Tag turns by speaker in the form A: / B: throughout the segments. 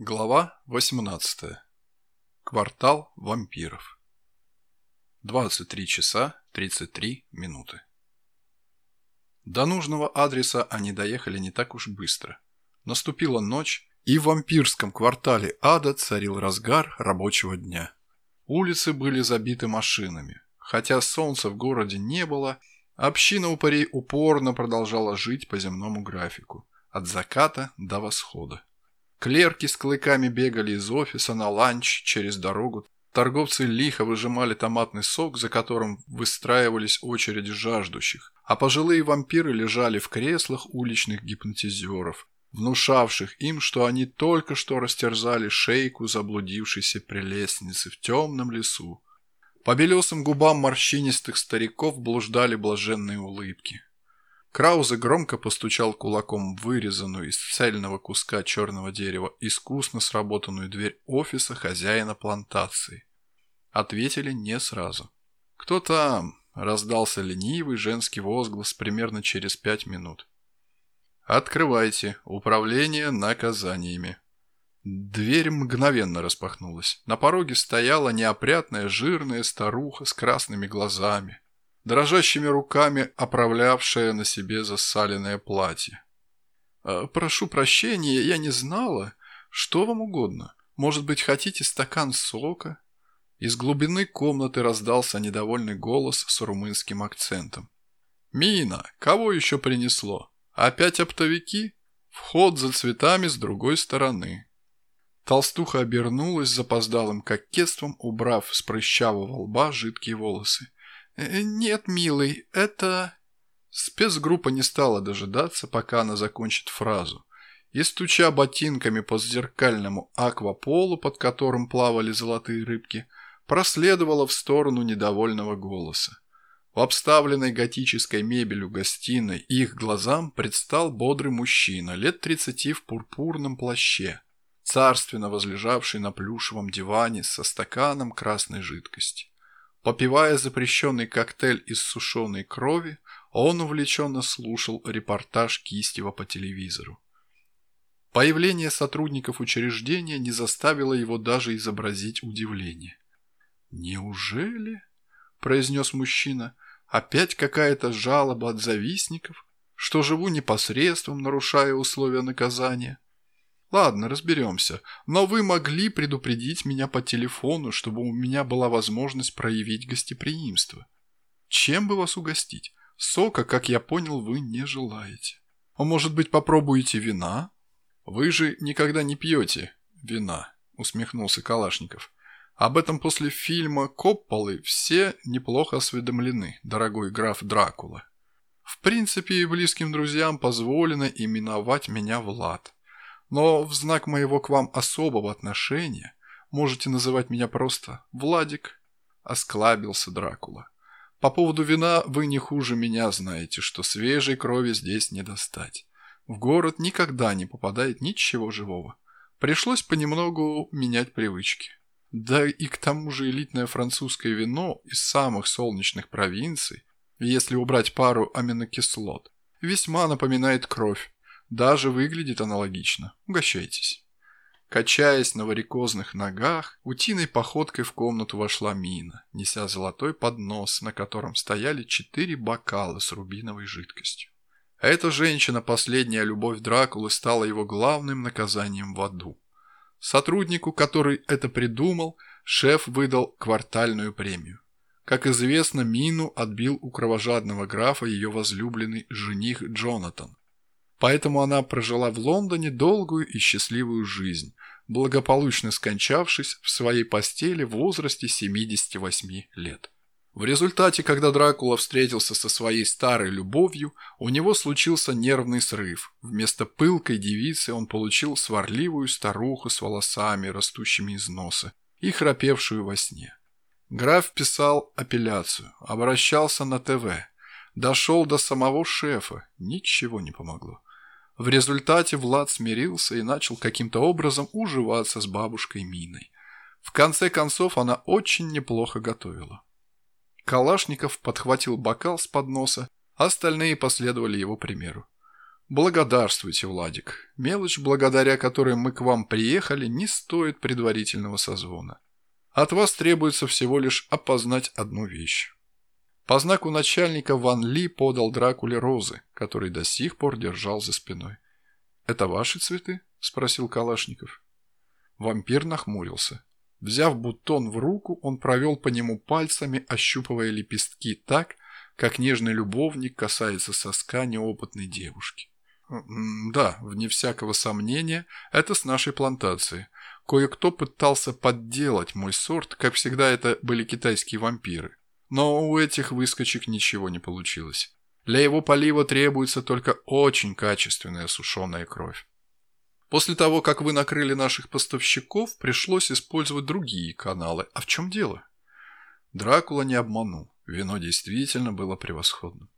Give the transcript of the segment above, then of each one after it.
A: Глава 18. Квартал вампиров. 23 часа 33 минуты. До нужного адреса они доехали не так уж быстро. Наступила ночь, и в вампирском квартале ада царил разгар рабочего дня. Улицы были забиты машинами. Хотя солнца в городе не было, община упырей упорно продолжала жить по земному графику. От заката до восхода. Клерки с клыками бегали из офиса на ланч через дорогу. Торговцы лихо выжимали томатный сок, за которым выстраивались очереди жаждущих, а пожилые вампиры лежали в креслах уличных гипнотизеров, внушавших им, что они только что растерзали шейку заблудившейся прелестницы в темном лесу. По белесым губам морщинистых стариков блуждали блаженные улыбки. Краузе громко постучал кулаком вырезанную из цельного куска черного дерева искусно сработанную дверь офиса хозяина плантации. Ответили не сразу. «Кто там?» – раздался ленивый женский возглас примерно через пять минут. «Открывайте. Управление наказаниями». Дверь мгновенно распахнулась. На пороге стояла неопрятная жирная старуха с красными глазами, дрожащими руками оправлявшая на себе засаленное платье. «Э, «Прошу прощения, я не знала. Что вам угодно? Может быть, хотите стакан сока?» Из глубины комнаты раздался недовольный голос с румынским акцентом. «Мина, кого еще принесло? Опять оптовики? Вход за цветами с другой стороны». Толстуха обернулась запоздалым кокетством, убрав с прыщавого лба жидкие волосы. Э, «Нет, милый, это...» Спецгруппа не стала дожидаться, пока она закончит фразу. И, стуча ботинками по зеркальному акваполу, под которым плавали золотые рыбки, проследовала в сторону недовольного голоса. В обставленной готической мебелью гостиной их глазам предстал бодрый мужчина, лет тридцати в пурпурном плаще, царственно возлежавший на плюшевом диване со стаканом красной жидкости. Попивая запрещенный коктейль из сушеной крови, он увлеченно слушал репортаж Кистева по телевизору. Появление сотрудников учреждения не заставило его даже изобразить удивление. «Неужели?» – произнес мужчина. «Опять какая-то жалоба от завистников, что живу непосредством, нарушая условия наказания?» Ладно, разберемся. Но вы могли предупредить меня по телефону, чтобы у меня была возможность проявить гостеприимство. Чем бы вас угостить? Сока, как я понял, вы не желаете. А может быть, попробуете вина? Вы же никогда не пьете вина, усмехнулся Калашников. Об этом после фильма «Копполы» все неплохо осведомлены, дорогой граф Дракула. В принципе, и близким друзьям позволено именовать меня Влад. Но в знак моего к вам особого отношения можете называть меня просто Владик», – осклабился Дракула. «По поводу вина вы не хуже меня знаете, что свежей крови здесь не достать. В город никогда не попадает ничего живого. Пришлось понемногу менять привычки. Да и к тому же элитное французское вино из самых солнечных провинций, если убрать пару аминокислот, весьма напоминает кровь, даже выглядит аналогично. Угощайтесь. Качаясь на варикозных ногах, утиной походкой в комнату вошла Мина, неся золотой поднос, на котором стояли четыре бокала с рубиновой жидкостью. Эта женщина, последняя любовь Дракулы, стала его главным наказанием в аду. Сотруднику, который это придумал, шеф выдал квартальную премию. Как известно, Мину отбил у кровожадного графа ее возлюбленный жених Джонатан, Поэтому она прожила в Лондоне долгую и счастливую жизнь, благополучно скончавшись в своей постели в возрасте 78 лет. В результате, когда Дракула встретился со своей старой любовью, у него случился нервный срыв. Вместо пылкой девицы он получил сварливую старуху с волосами, растущими из носа, и храпевшую во сне. Граф писал апелляцию, обращался на ТВ, дошел до самого шефа, ничего не помогло. В результате Влад смирился и начал каким-то образом уживаться с бабушкой Миной. В конце концов она очень неплохо готовила. Калашников подхватил бокал с подноса, остальные последовали его примеру. Благодарствуйте, Владик. Мелочь, благодаря которой мы к вам приехали, не стоит предварительного созвона. От вас требуется всего лишь опознать одну вещь. По знаку начальника Ван Ли подал Дракуле розы, который до сих пор держал за спиной. «Это ваши цветы?» – спросил Калашников. Вампир нахмурился. Взяв бутон в руку, он провел по нему пальцами, ощупывая лепестки так, как нежный любовник касается соска неопытной девушки. «Да, вне всякого сомнения, это с нашей плантации. Кое-кто пытался подделать мой сорт, как всегда это были китайские вампиры. Но у этих выскочек ничего не получилось. Для его полива требуется только очень качественная сушеная кровь. После того, как вы накрыли наших поставщиков, пришлось использовать другие каналы. А в чем дело? Дракула не обманул. Вино действительно было превосходным.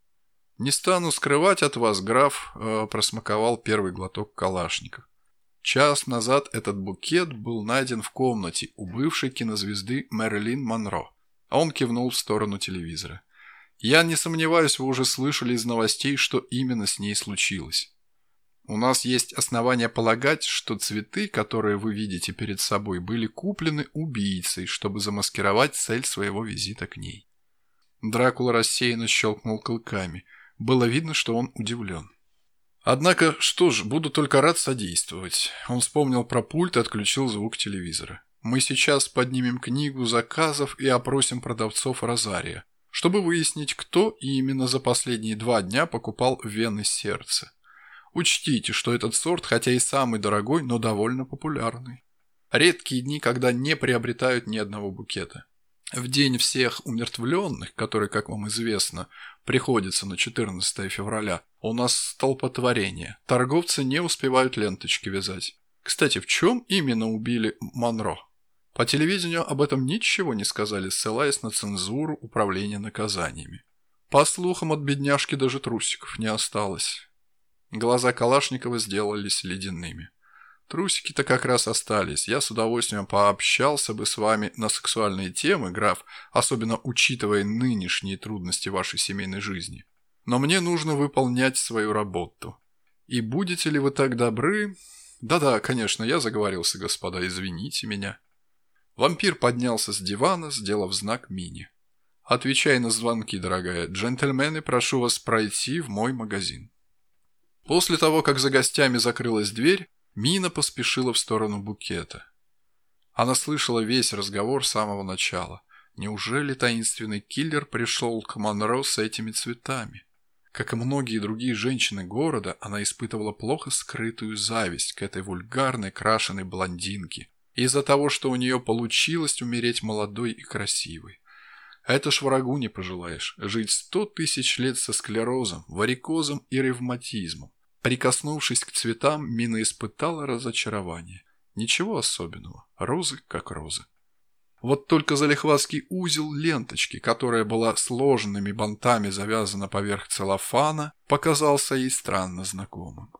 A: Не стану скрывать от вас, граф э, просмаковал первый глоток калашников. Час назад этот букет был найден в комнате у бывшей кинозвезды Мэрилин Монро. А он кивнул в сторону телевизора. Я не сомневаюсь, вы уже слышали из новостей, что именно с ней случилось. У нас есть основания полагать, что цветы, которые вы видите перед собой, были куплены убийцей, чтобы замаскировать цель своего визита к ней. Дракула рассеянно щелкнул клыками. Было видно, что он удивлен. Однако, что ж, буду только рад содействовать. Он вспомнил про пульт и отключил звук телевизора. Мы сейчас поднимем книгу заказов и опросим продавцов Розария, чтобы выяснить, кто именно за последние два дня покупал вены сердца. Учтите, что этот сорт, хотя и самый дорогой, но довольно популярный. Редкие дни, когда не приобретают ни одного букета. В день всех умертвленных, который, как вам известно, приходится на 14 февраля, у нас столпотворение. Торговцы не успевают ленточки вязать. Кстати, в чем именно убили Монро? По телевидению об этом ничего не сказали, ссылаясь на цензуру управления наказаниями. По слухам, от бедняжки даже трусиков не осталось. Глаза Калашникова сделались ледяными. Трусики-то как раз остались. Я с удовольствием пообщался бы с вами на сексуальные темы, граф, особенно учитывая нынешние трудности вашей семейной жизни. Но мне нужно выполнять свою работу. И будете ли вы так добры? Да-да, конечно, я заговорился, господа, извините меня. Вампир поднялся с дивана, сделав знак Мини. «Отвечай на звонки, дорогая. Джентльмены, прошу вас пройти в мой магазин». После того, как за гостями закрылась дверь, Мина поспешила в сторону букета. Она слышала весь разговор с самого начала. Неужели таинственный киллер пришел к Монро с этими цветами? Как и многие другие женщины города, она испытывала плохо скрытую зависть к этой вульгарной крашеной блондинке из-за того, что у нее получилось умереть молодой и красивой. Это ж врагу не пожелаешь. Жить сто тысяч лет со склерозом, варикозом и ревматизмом. Прикоснувшись к цветам, Мина испытала разочарование. Ничего особенного. Розы как розы. Вот только залихватский узел ленточки, которая была сложенными бантами завязана поверх целлофана, показался ей странно знакомым.